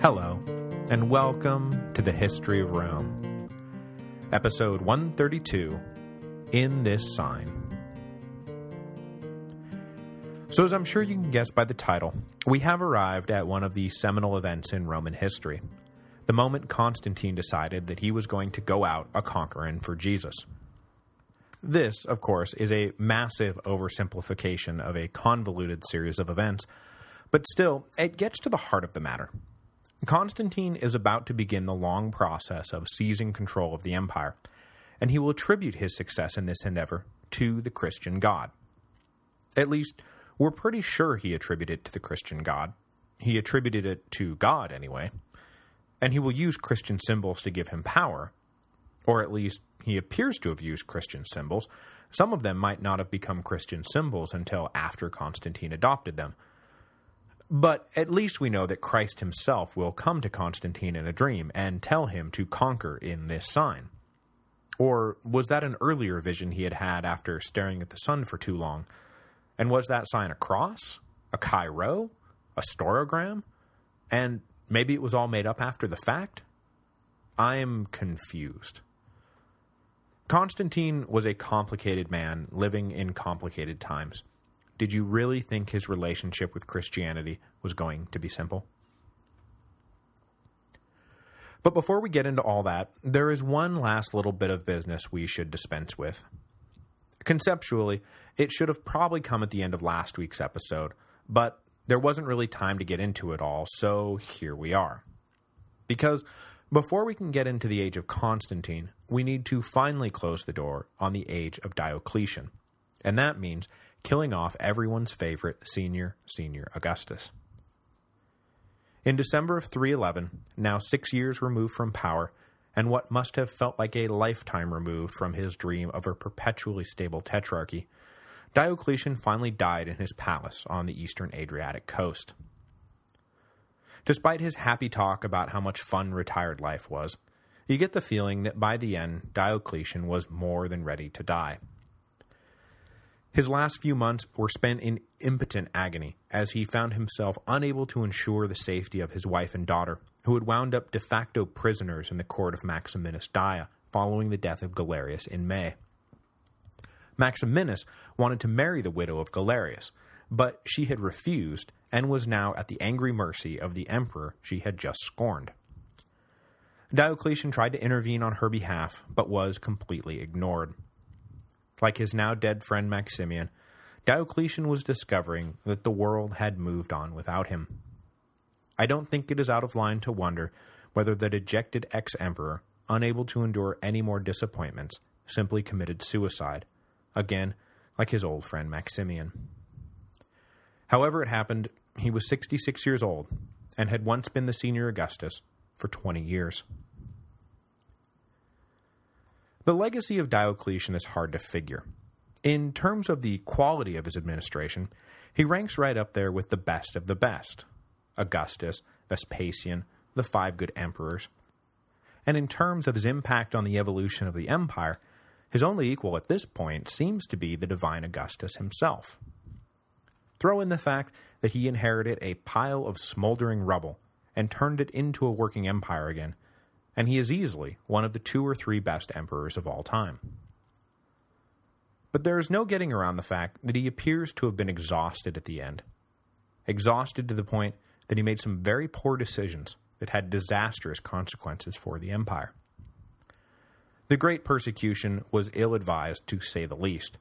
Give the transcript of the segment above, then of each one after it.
Hello, and welcome to the History of Rome. Episode 132, In This Sign. So as I'm sure you can guess by the title, we have arrived at one of the seminal events in Roman history, the moment Constantine decided that he was going to go out a conquering for Jesus. This, of course, is a massive oversimplification of a convoluted series of events, but still, it gets to the heart of the matter. Constantine is about to begin the long process of seizing control of the empire, and he will attribute his success in this endeavor to the Christian God. At least, we're pretty sure he attributed it to the Christian God. He attributed it to God, anyway. And he will use Christian symbols to give him power, or at least he appears to have used Christian symbols. Some of them might not have become Christian symbols until after Constantine adopted them, but at least we know that Christ himself will come to Constantine in a dream and tell him to conquer in this sign. Or was that an earlier vision he had had after staring at the sun for too long? And was that sign a cross? A Chi-Rho? A staurogram? And maybe it was all made up after the fact? I am confused. Constantine was a complicated man living in complicated times. Did you really think his relationship with Christianity was going to be simple? But before we get into all that, there is one last little bit of business we should dispense with. Conceptually, it should have probably come at the end of last week's episode, but there wasn't really time to get into it all, so here we are. Because before we can get into the age of Constantine, we need to finally close the door on the age of Diocletian, and that means killing off everyone's favorite senior, senior Augustus. In December of 311, now six years removed from power, and what must have felt like a lifetime removed from his dream of a perpetually stable tetrarchy, Diocletian finally died in his palace on the eastern Adriatic coast. Despite his happy talk about how much fun retired life was, you get the feeling that by the end, Diocletian was more than ready to die. His last few months were spent in impotent agony, as he found himself unable to ensure the safety of his wife and daughter, who had wound up de facto prisoners in the court of Maximinus Daia following the death of Galerius in May. Maximinus wanted to marry the widow of Galerius, but she had refused and was now at the angry mercy of the emperor she had just scorned. Diocletian tried to intervene on her behalf, but was completely ignored. Like his now dead friend Maximian, Diocletian was discovering that the world had moved on without him. I don't think it is out of line to wonder whether the dejected ex-emperor, unable to endure any more disappointments, simply committed suicide, again, like his old friend Maximian. However it happened, he was 66 years old, and had once been the senior Augustus for 20 years. The legacy of Diocletian is hard to figure. In terms of the quality of his administration, he ranks right up there with the best of the best. Augustus, Vespasian, the five good emperors. And in terms of his impact on the evolution of the empire, his only equal at this point seems to be the divine Augustus himself. Throw in the fact that he inherited a pile of smoldering rubble and turned it into a working empire again, and he is easily one of the two or three best emperors of all time. But there is no getting around the fact that he appears to have been exhausted at the end. Exhausted to the point that he made some very poor decisions that had disastrous consequences for the empire. The Great Persecution was ill-advised, to say the least,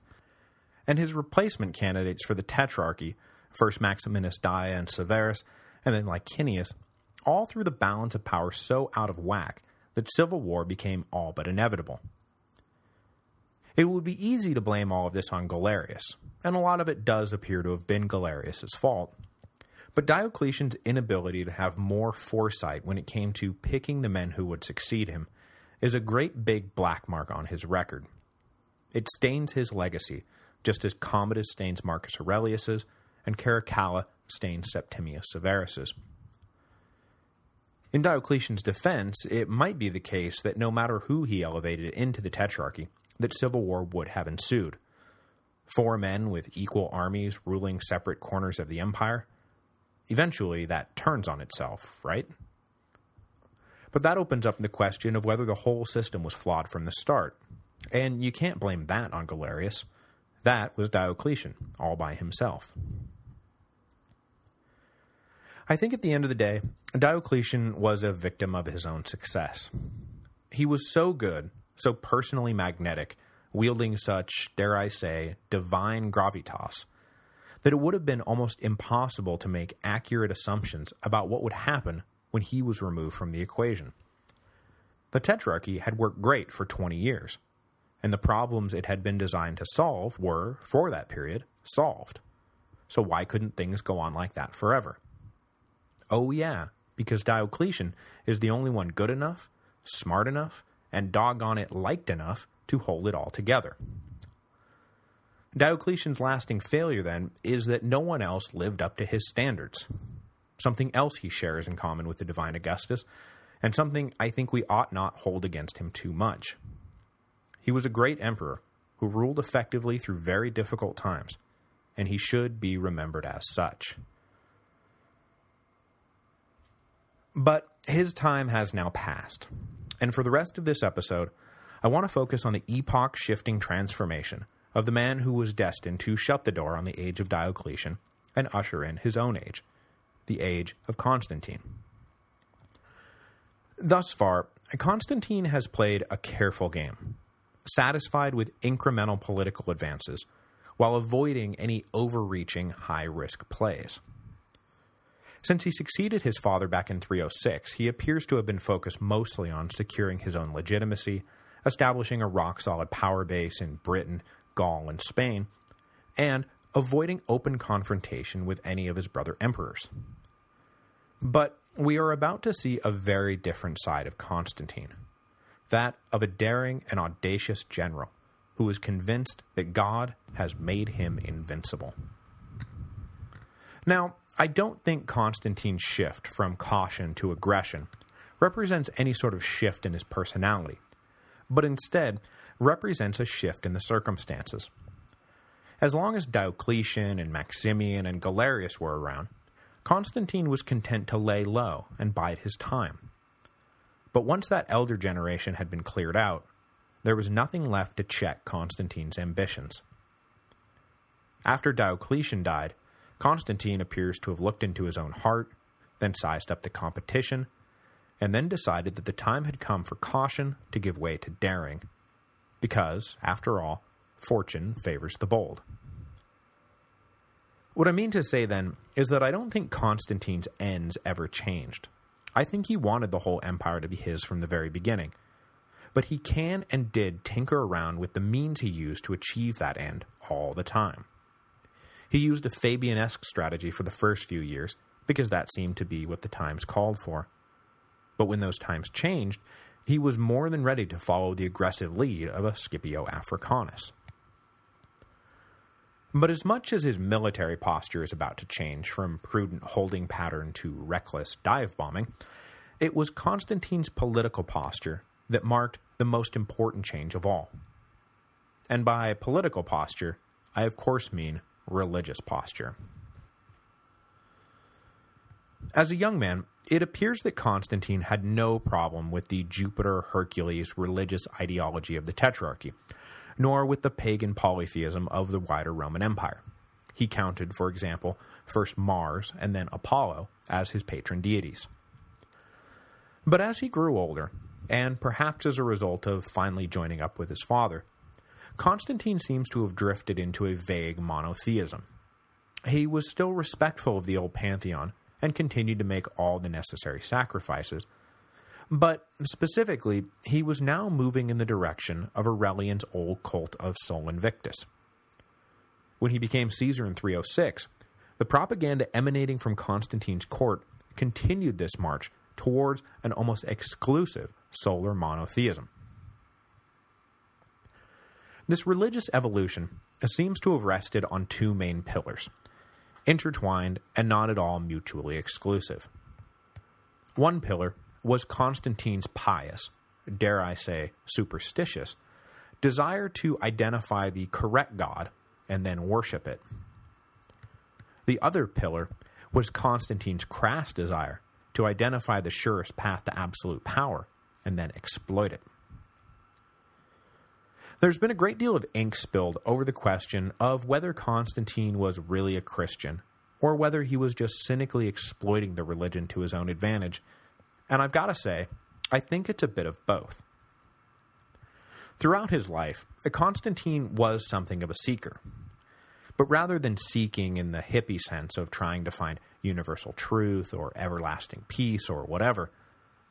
and his replacement candidates for the Tetrarchy, first Maximinus Daia and Severus, and then Licinius, all threw the balance of power so out of whack that civil war became all but inevitable. It would be easy to blame all of this on Galerius, and a lot of it does appear to have been Galerius's fault. But Diocletian's inability to have more foresight when it came to picking the men who would succeed him is a great big black mark on his record. It stains his legacy, just as Commodus stains Marcus Aurelius's, and Caracalla stains Septimius Severus's. In Diocletian's defense, it might be the case that no matter who he elevated into the Tetrarchy, that civil war would have ensued. Four men with equal armies ruling separate corners of the empire? Eventually, that turns on itself, right? But that opens up the question of whether the whole system was flawed from the start. And you can't blame that on Galerius. That was Diocletian, all by himself. I think at the end of the day, Diocletian was a victim of his own success. He was so good, so personally magnetic, wielding such, dare I say, divine gravitas, that it would have been almost impossible to make accurate assumptions about what would happen when he was removed from the equation. The Tetrarchy had worked great for 20 years, and the problems it had been designed to solve were, for that period, solved. So why couldn't things go on like that forever? Oh yeah, because Diocletian is the only one good enough, smart enough, and doggone it liked enough to hold it all together. Diocletian's lasting failure, then, is that no one else lived up to his standards. Something else he shares in common with the divine Augustus, and something I think we ought not hold against him too much. He was a great emperor who ruled effectively through very difficult times, and he should be remembered as such. But his time has now passed, and for the rest of this episode, I want to focus on the epoch-shifting transformation of the man who was destined to shut the door on the age of Diocletian and usher in his own age, the age of Constantine. Thus far, Constantine has played a careful game, satisfied with incremental political advances, while avoiding any overreaching high-risk plays. Since he succeeded his father back in 306, he appears to have been focused mostly on securing his own legitimacy, establishing a rock-solid power base in Britain, Gaul, and Spain, and avoiding open confrontation with any of his brother emperors. But we are about to see a very different side of Constantine, that of a daring and audacious general who is convinced that God has made him invincible. Now, I don't think Constantine's shift from caution to aggression represents any sort of shift in his personality, but instead represents a shift in the circumstances. As long as Diocletian and Maximian and Galerius were around, Constantine was content to lay low and bide his time. But once that elder generation had been cleared out, there was nothing left to check Constantine's ambitions. After Diocletian died, Constantine appears to have looked into his own heart, then sized up the competition, and then decided that the time had come for caution to give way to daring, because, after all, fortune favors the bold. What I mean to say, then, is that I don't think Constantine's ends ever changed. I think he wanted the whole empire to be his from the very beginning, but he can and did tinker around with the means he used to achieve that end all the time. He used a Fabian-esque strategy for the first few years, because that seemed to be what the times called for. But when those times changed, he was more than ready to follow the aggressive lead of a Scipio Africanus. But as much as his military posture is about to change from prudent holding pattern to reckless dive-bombing, it was Constantine's political posture that marked the most important change of all. And by political posture, I of course mean religious posture. As a young man, it appears that Constantine had no problem with the Jupiter-Hercules religious ideology of the Tetrarchy, nor with the pagan polytheism of the wider Roman Empire. He counted, for example, first Mars and then Apollo as his patron deities. But as he grew older, and perhaps as a result of finally joining up with his father, Constantine seems to have drifted into a vague monotheism. He was still respectful of the old pantheon and continued to make all the necessary sacrifices, but specifically, he was now moving in the direction of Aurelian's old cult of Sol Invictus. When he became Caesar in 306, the propaganda emanating from Constantine's court continued this march towards an almost exclusive solar monotheism. This religious evolution seems to have rested on two main pillars, intertwined and not at all mutually exclusive. One pillar was Constantine's pious, dare I say superstitious, desire to identify the correct God and then worship it. The other pillar was Constantine's crass desire to identify the surest path to absolute power and then exploit it. There's been a great deal of ink spilled over the question of whether Constantine was really a Christian, or whether he was just cynically exploiting the religion to his own advantage, and I've got to say, I think it's a bit of both. Throughout his life, Constantine was something of a seeker. But rather than seeking in the hippie sense of trying to find universal truth or everlasting peace or whatever,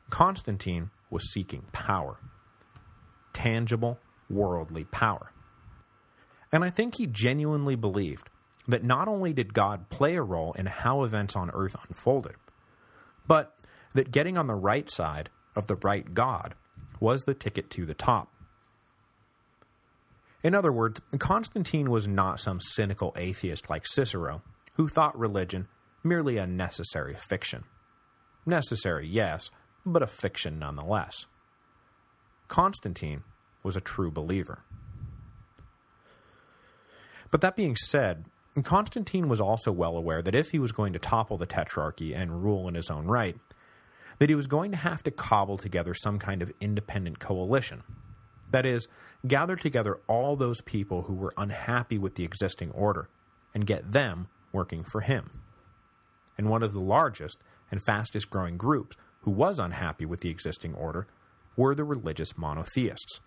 Constantine was seeking power. Tangible, worldly power. And I think he genuinely believed that not only did God play a role in how events on earth unfolded, but that getting on the right side of the right God was the ticket to the top. In other words, Constantine was not some cynical atheist like Cicero, who thought religion merely a necessary fiction. Necessary, yes, but a fiction nonetheless. Constantine was a true believer. But that being said, Constantine was also well aware that if he was going to topple the Tetrarchy and rule in his own right, that he was going to have to cobble together some kind of independent coalition. That is, gather together all those people who were unhappy with the existing order, and get them working for him. And one of the largest and fastest growing groups who was unhappy with the existing order were the religious monotheists,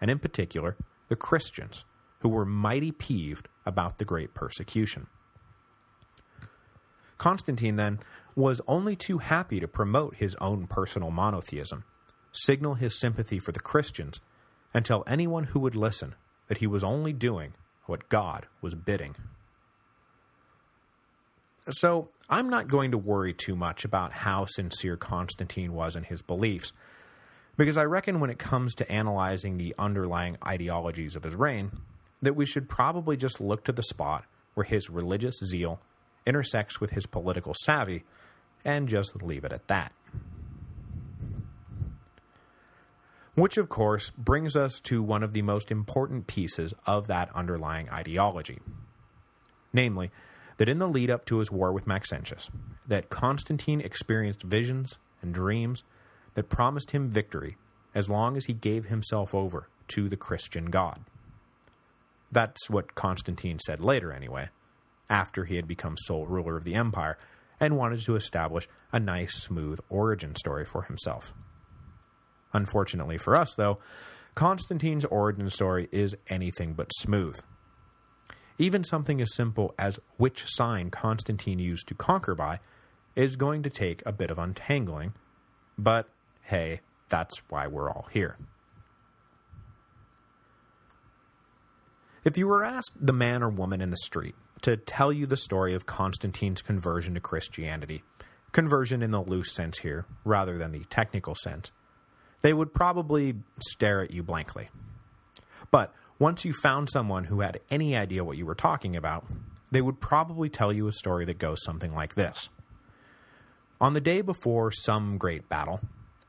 and in particular, the Christians, who were mighty peeved about the great persecution. Constantine, then, was only too happy to promote his own personal monotheism, signal his sympathy for the Christians, and tell anyone who would listen that he was only doing what God was bidding. So, I'm not going to worry too much about how sincere Constantine was in his beliefs, because I reckon when it comes to analyzing the underlying ideologies of his reign, that we should probably just look to the spot where his religious zeal intersects with his political savvy and just leave it at that. Which, of course, brings us to one of the most important pieces of that underlying ideology. Namely, that in the lead-up to his war with Maxentius, that Constantine experienced visions and dreams that promised him victory as long as he gave himself over to the Christian God. That's what Constantine said later, anyway, after he had become sole ruler of the empire, and wanted to establish a nice, smooth origin story for himself. Unfortunately for us, though, Constantine's origin story is anything but smooth. Even something as simple as which sign Constantine used to conquer by is going to take a bit of untangling, but hey, that's why we're all here. If you were asked the man or woman in the street to tell you the story of Constantine's conversion to Christianity, conversion in the loose sense here, rather than the technical sense, they would probably stare at you blankly. But once you found someone who had any idea what you were talking about, they would probably tell you a story that goes something like this. On the day before some great battle,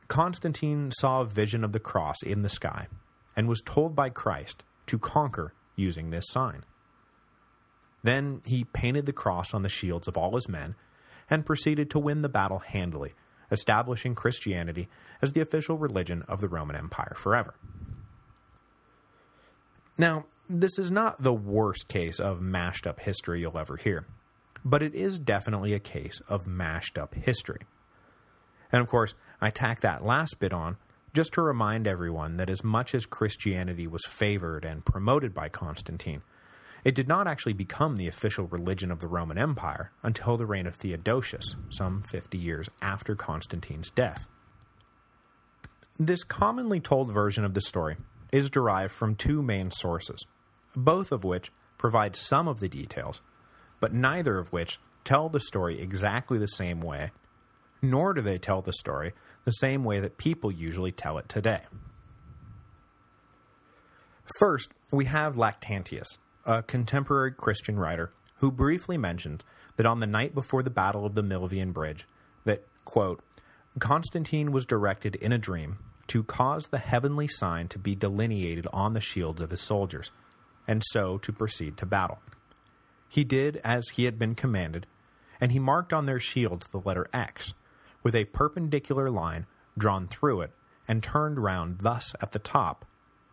Constantine saw a vision of the cross in the sky and was told by Christ to conquer using this sign. Then he painted the cross on the shields of all his men and proceeded to win the battle handily, establishing Christianity as the official religion of the Roman Empire forever. Now, this is not the worst case of mashed-up history you'll ever hear, but it is definitely a case of mashed-up history. And of course, I tack that last bit on just to remind everyone that as much as Christianity was favored and promoted by Constantine, it did not actually become the official religion of the Roman Empire until the reign of Theodosius, some 50 years after Constantine's death. This commonly told version of the story is derived from two main sources, both of which provide some of the details, but neither of which tell the story exactly the same way, nor do they tell the story the same way that people usually tell it today. First, we have Lactantius, a contemporary Christian writer who briefly mentions that on the night before the Battle of the Milvian Bridge, that, quote, Constantine was directed in a dream to cause the heavenly sign to be delineated on the shields of his soldiers, and so to proceed to battle. He did as he had been commanded, and he marked on their shields the letter X, with a perpendicular line drawn through it and turned round thus at the top,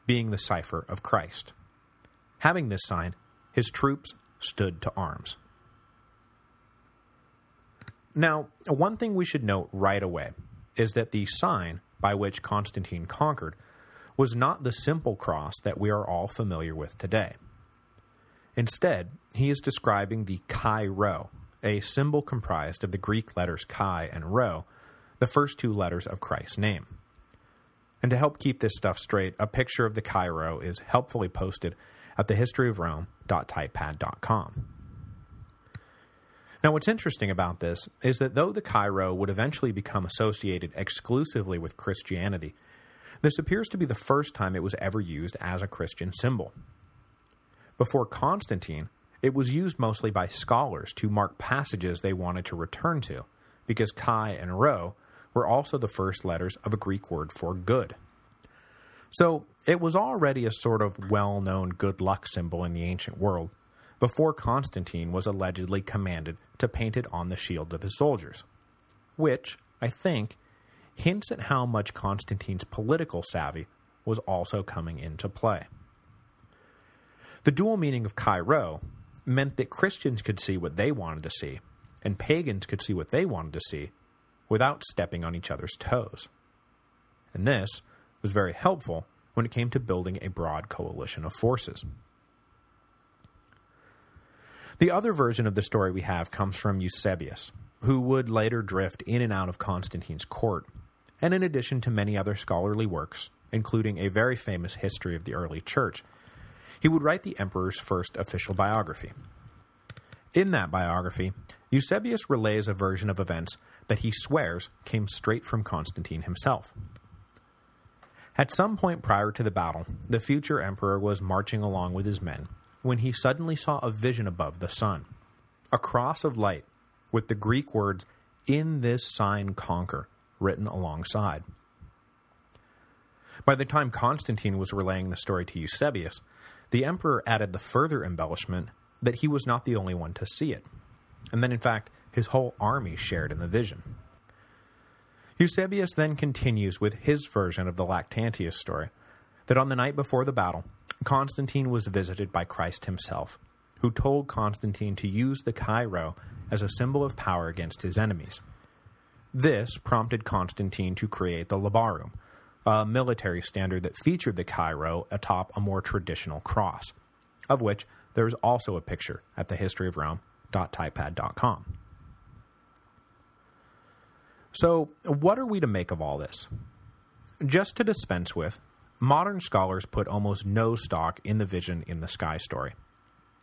being the cipher of Christ. Having this sign, his troops stood to arms. Now, one thing we should note right away is that the sign by which Constantine conquered was not the simple cross that we are all familiar with today. Instead, he is describing the chi rho, a symbol comprised of the Greek letters chi and rho, the first two letters of Christ's name. And to help keep this stuff straight, a picture of the chi rho is helpfully posted at thehistoryofrome.typepad.com. Now what's interesting about this is that though the chi rho would eventually become associated exclusively with Christianity, this appears to be the first time it was ever used as a Christian symbol. Before Constantine, it was used mostly by scholars to mark passages they wanted to return to, because chi and rho were also the first letters of a Greek word for good. So it was already a sort of well-known good luck symbol in the ancient world, before Constantine was allegedly commanded to paint it on the shields of his soldiers, which, I think, hints at how much Constantine's political savvy was also coming into play. The dual meaning of Chi Rho meant that Christians could see what they wanted to see, and pagans could see what they wanted to see, without stepping on each other's toes. And this was very helpful when it came to building a broad coalition of forces. The other version of the story we have comes from Eusebius, who would later drift in and out of Constantine's court, and in addition to many other scholarly works, including a very famous history of the early church, he would write the emperor's first official biography. In that biography, Eusebius relays a version of events that he swears came straight from Constantine himself. At some point prior to the battle, the future emperor was marching along with his men when he suddenly saw a vision above the sun, a cross of light with the Greek words, in this sign conquer, written alongside. By the time Constantine was relaying the story to Eusebius, the emperor added the further embellishment that he was not the only one to see it, and that in fact his whole army shared in the vision. Eusebius then continues with his version of the Lactantius story, that on the night before the battle, Constantine was visited by Christ himself, who told Constantine to use the Chi Rho as a symbol of power against his enemies. This prompted Constantine to create the Labarum, a military standard that featured the Chi Rho atop a more traditional cross, of which there is also a picture at thehistoryofrome.typepad.com. So, what are we to make of all this? Just to dispense with, modern scholars put almost no stock in the vision in the sky story,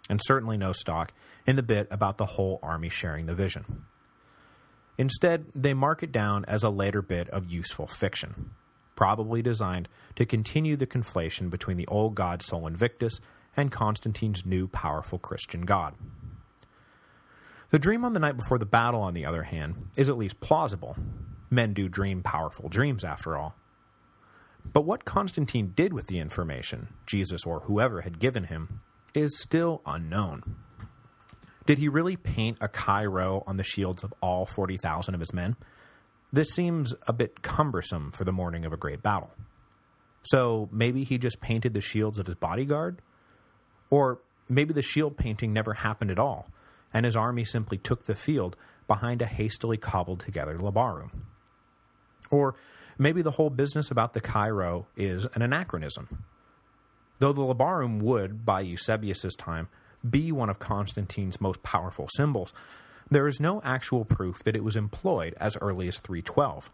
and certainly no stock in the bit about the whole army sharing the vision. Instead, they mark it down as a later bit of useful fiction, probably designed to continue the conflation between the old god Sol Invictus and Constantine's new powerful Christian god. The dream on the night before the battle, on the other hand, is at least plausible. Men do dream powerful dreams, after all. But what Constantine did with the information, Jesus or whoever had given him, is still unknown. Did he really paint a Chi Rho on the shields of all 40,000 of his men? This seems a bit cumbersome for the morning of a great battle. So maybe he just painted the shields of his bodyguard? Or maybe the shield painting never happened at all, and his army simply took the field behind a hastily cobbled-together labarum. Or maybe the whole business about the Chi Rho is an anachronism. Though the labarum would, by Eusebius's time, be one of Constantine's most powerful symbols, there is no actual proof that it was employed as early as 312.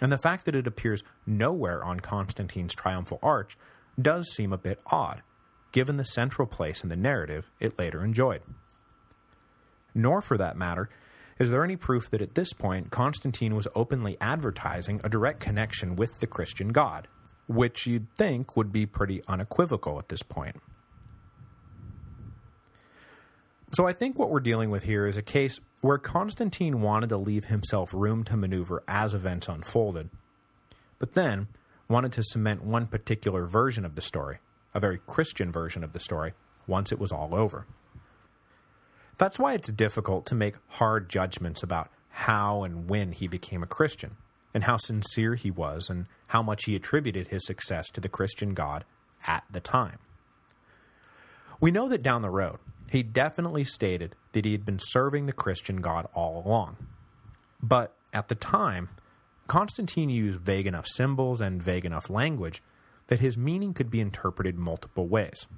And the fact that it appears nowhere on Constantine's triumphal arch does seem a bit odd, given the central place in the narrative it later enjoyed. Nor, for that matter, is there any proof that at this point Constantine was openly advertising a direct connection with the Christian God, which you'd think would be pretty unequivocal at this point. So I think what we're dealing with here is a case where Constantine wanted to leave himself room to maneuver as events unfolded, but then wanted to cement one particular version of the story, a very Christian version of the story, once it was all over. That's why it's difficult to make hard judgments about how and when he became a Christian, and how sincere he was, and how much he attributed his success to the Christian God at the time. We know that down the road, he definitely stated that he had been serving the Christian God all along. But at the time, Constantine used vague enough symbols and vague enough language that his meaning could be interpreted multiple ways.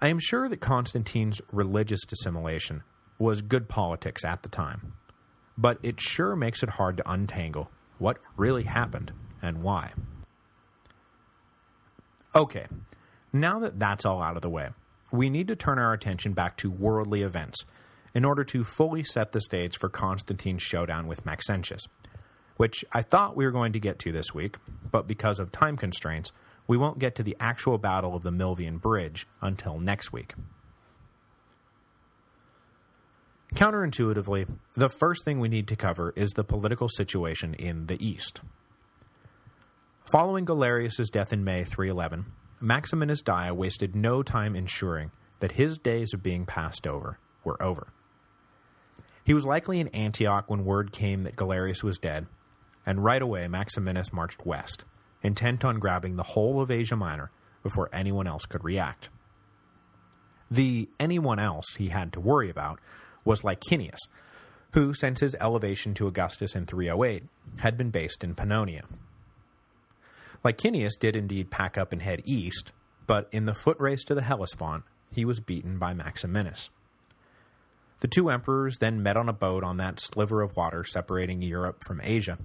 I am sure that Constantine's religious dissimulation was good politics at the time, but it sure makes it hard to untangle what really happened and why. Okay, now that that's all out of the way, we need to turn our attention back to worldly events in order to fully set the stage for Constantine's showdown with Maxentius, which I thought we were going to get to this week, but because of time constraints, we won't get to the actual Battle of the Milvian Bridge until next week. Counterintuitively, the first thing we need to cover is the political situation in the East. Following Galerius's death in May 311, Maximinus Daia wasted no time ensuring that his days of being passed over were over. He was likely in Antioch when word came that Galerius was dead, and right away Maximinus marched west, intent on grabbing the whole of Asia Minor before anyone else could react. The anyone else he had to worry about was Licinius, who, since his elevation to Augustus in 308, had been based in Pannonia. Licinius did indeed pack up and head east, but in the foot race to the Hellespont, he was beaten by Maximinus. The two emperors then met on a boat on that sliver of water separating Europe from Asia,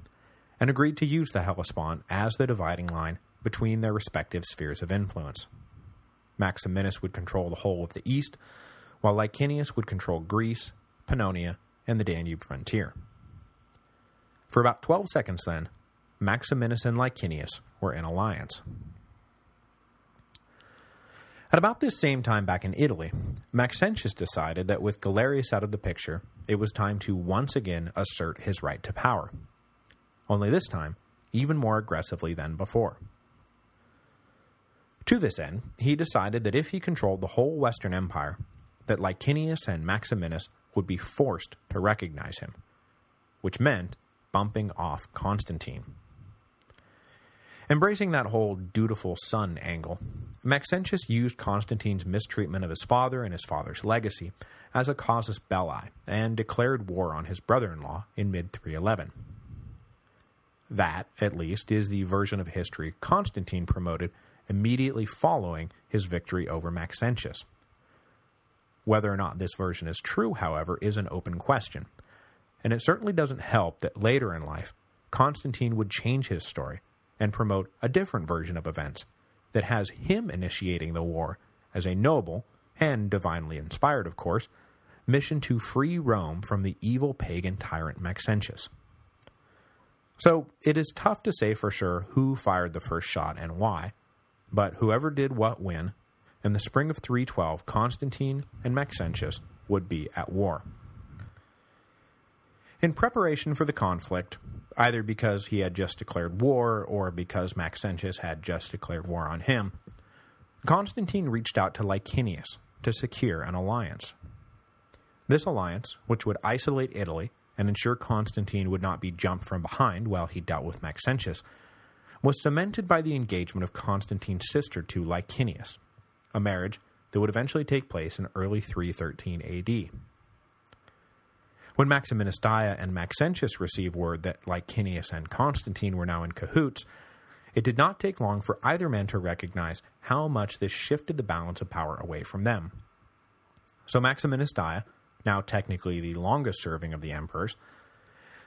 and agreed to use the Hellespont as the dividing line between their respective spheres of influence. Maximinus would control the whole of the east, while Licinius would control Greece, Pannonia, and the Danube frontier. For about 12 seconds then, Maximinus and Licinius were in alliance. At about this same time back in Italy, Maxentius decided that with Galerius out of the picture, it was time to once again assert his right to power. Only this time, even more aggressively than before. To this end, he decided that if he controlled the whole Western Empire, that Licinius and Maximinus would be forced to recognize him, which meant bumping off Constantine. Embracing that whole dutiful son angle, Maxentius used Constantine's mistreatment of his father and his father's legacy as a casus belli and declared war on his brother-in-law in mid-311. That, at least, is the version of history Constantine promoted immediately following his victory over Maxentius. Whether or not this version is true, however, is an open question, and it certainly doesn't help that later in life, Constantine would change his story and promote a different version of events that has him initiating the war as a noble, and divinely inspired of course, mission to free Rome from the evil pagan tyrant Maxentius. So it is tough to say for sure who fired the first shot and why, but whoever did what when, in the spring of 312 Constantine and Maxentius would be at war. In preparation for the conflict, either because he had just declared war or because Maxentius had just declared war on him, Constantine reached out to Licinius to secure an alliance. This alliance, which would isolate Italy and ensure Constantine would not be jumped from behind while he dealt with Maxentius, was cemented by the engagement of Constantine's sister to Licinius, a marriage that would eventually take place in early 313 AD. When Maximinus Daia and Maxentius received word that Licinius and Constantine were now in cahoots, it did not take long for either man to recognize how much this shifted the balance of power away from them. So Maximinus Daia, now technically the longest-serving of the emperors,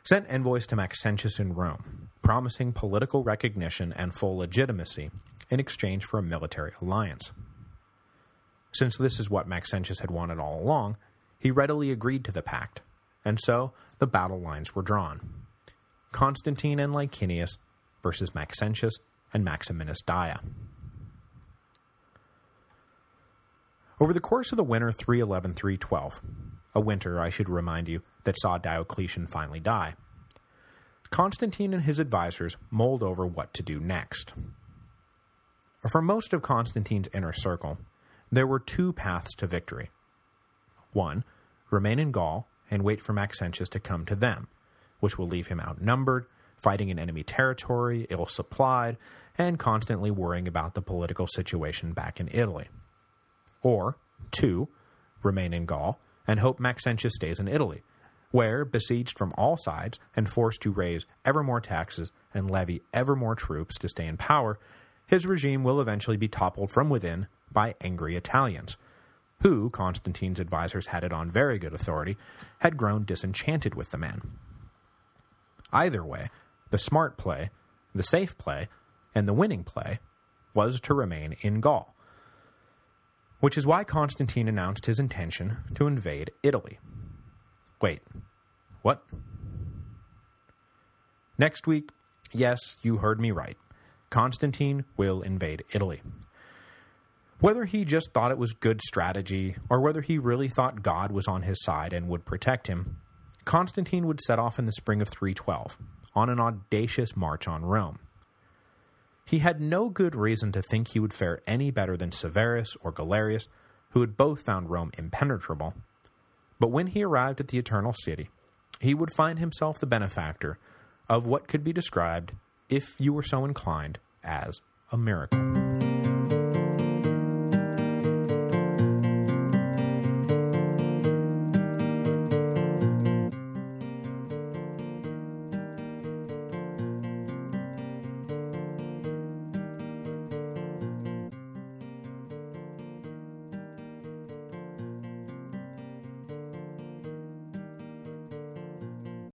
sent envoys to Maxentius in Rome, promising political recognition and full legitimacy in exchange for a military alliance. Since this is what Maxentius had wanted all along, he readily agreed to the pact, and so the battle lines were drawn. Constantine and Licinius versus Maxentius and Maximinus Daia. Over the course of the winter 311-312, a winter, I should remind you, that saw Diocletian finally die, Constantine and his advisors mulled over what to do next. For most of Constantine's inner circle, there were two paths to victory. One, remain in Gaul and wait for Maxentius to come to them, which will leave him outnumbered, fighting in enemy territory, ill-supplied, and constantly worrying about the political situation back in Italy. Or, two, remain in Gaul, and hope Maxentius stays in Italy, where, besieged from all sides and forced to raise ever more taxes and levy ever more troops to stay in power, his regime will eventually be toppled from within by angry Italians, who, Constantine's advisers had it on very good authority, had grown disenchanted with the man. Either way, the smart play, the safe play, and the winning play was to remain in Gaul, which is why Constantine announced his intention to invade Italy. Wait, what? Next week, yes, you heard me right. Constantine will invade Italy. Whether he just thought it was good strategy, or whether he really thought God was on his side and would protect him, Constantine would set off in the spring of 312, on an audacious march on Rome. He had no good reason to think he would fare any better than Severus or Galerius, who had both found Rome impenetrable, but when he arrived at the Eternal City, he would find himself the benefactor of what could be described, if you were so inclined, as a miracle.